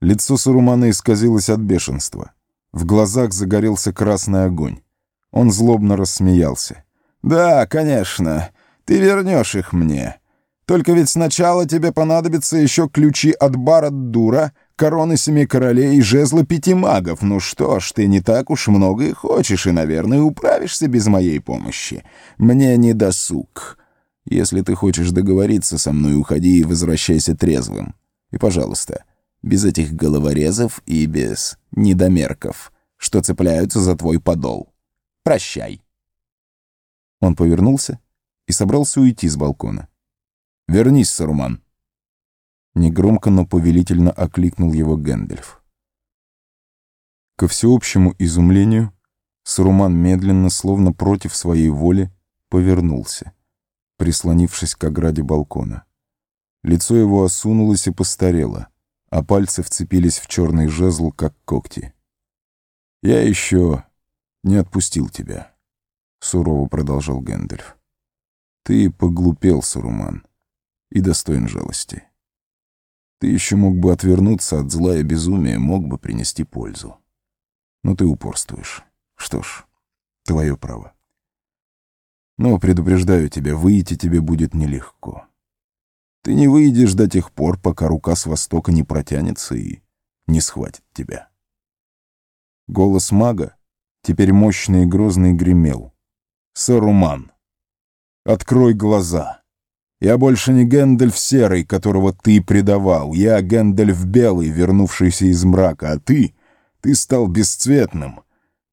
Лицо Сарумана исказилось от бешенства. В глазах загорелся красный огонь. Он злобно рассмеялся. «Да, конечно, ты вернешь их мне. Только ведь сначала тебе понадобятся еще ключи от Барад-Дура, короны семи королей и жезла пяти магов. Ну что ж, ты не так уж много и хочешь, и, наверное, управишься без моей помощи. Мне не досуг. Если ты хочешь договориться со мной, уходи и возвращайся трезвым. И, пожалуйста, без этих головорезов и без недомерков, что цепляются за твой подол. Прощай. Он повернулся и собрался уйти с балкона. «Вернись, Саруман!» Негромко, но повелительно окликнул его Гэндальф. Ко всеобщему изумлению, Саруман медленно, словно против своей воли, повернулся, прислонившись к ограде балкона. Лицо его осунулось и постарело, а пальцы вцепились в черный жезл, как когти. «Я еще не отпустил тебя», — сурово продолжал Гэндальф. «Ты поглупел, Саруман, и достоин жалости. Ты еще мог бы отвернуться от зла и безумия, мог бы принести пользу. Но ты упорствуешь. Что ж, твое право. Но, предупреждаю тебя, выйти тебе будет нелегко. Ты не выйдешь до тех пор, пока рука с востока не протянется и не схватит тебя. Голос мага, теперь мощный и грозный, гремел. «Саруман, открой глаза!» Я больше не Гэндальф Серый, которого ты предавал. Я Гэндальф Белый, вернувшийся из мрака. А ты, ты стал бесцветным.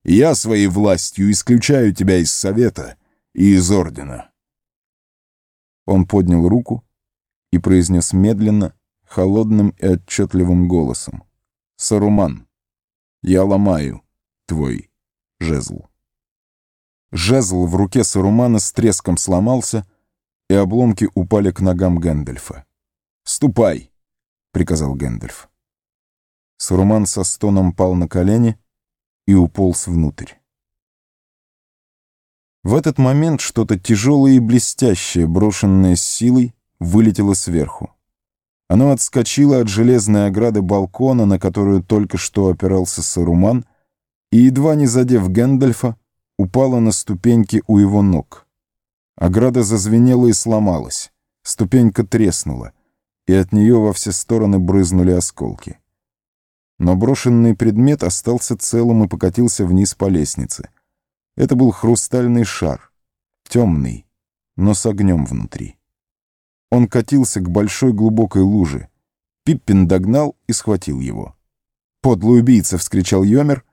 я своей властью исключаю тебя из Совета и из Ордена. Он поднял руку и произнес медленно, холодным и отчетливым голосом. «Саруман, я ломаю твой жезл». Жезл в руке Сарумана с треском сломался — и обломки упали к ногам Гэндальфа. «Ступай!» — приказал Гэндальф. Саруман со стоном пал на колени и уполз внутрь. В этот момент что-то тяжелое и блестящее, брошенное с силой, вылетело сверху. Оно отскочило от железной ограды балкона, на которую только что опирался Саруман, и, едва не задев Гэндальфа, упало на ступеньки у его ног. Ограда зазвенела и сломалась. Ступенька треснула, и от нее во все стороны брызнули осколки. Но брошенный предмет остался целым и покатился вниз по лестнице. Это был хрустальный шар, темный, но с огнем внутри. Он катился к большой глубокой луже. Пиппин догнал и схватил его. «Подлый убийца!» — вскричал Йомер,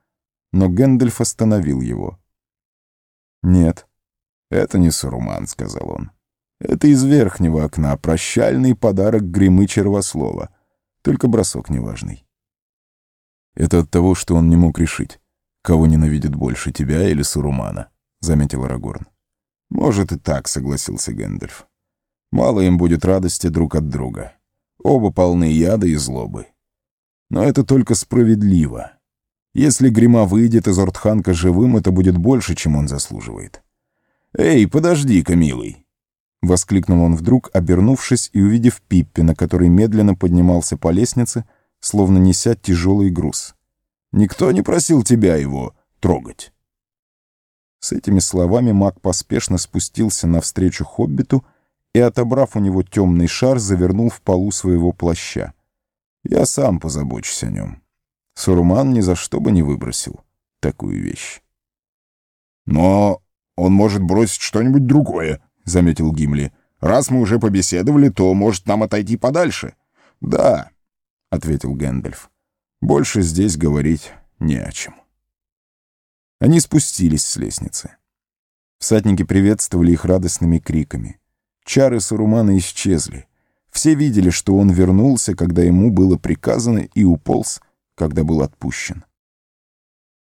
но Гэндальф остановил его. «Нет». «Это не Саруман», — сказал он. «Это из верхнего окна прощальный подарок Гримы Червослова. Только бросок неважный». «Это от того, что он не мог решить, кого ненавидит больше, тебя или Сарумана», — заметил Арагорн. «Может и так», — согласился Гэндальф. «Мало им будет радости друг от друга. Оба полны яда и злобы. Но это только справедливо. Если Грима выйдет из Ортханка живым, это будет больше, чем он заслуживает». «Эй, подожди-ка, милый!» — воскликнул он вдруг, обернувшись и увидев Пиппина, который медленно поднимался по лестнице, словно неся тяжелый груз. «Никто не просил тебя его трогать!» С этими словами маг поспешно спустился навстречу хоббиту и, отобрав у него темный шар, завернул в полу своего плаща. «Я сам позабочусь о нем. Сурман ни за что бы не выбросил такую вещь». «Но он может бросить что-нибудь другое», — заметил Гимли. «Раз мы уже побеседовали, то, может, нам отойти подальше?» «Да», — ответил Гэндальф. «Больше здесь говорить не о чем». Они спустились с лестницы. Всадники приветствовали их радостными криками. Чары Сарумана исчезли. Все видели, что он вернулся, когда ему было приказано, и уполз, когда был отпущен.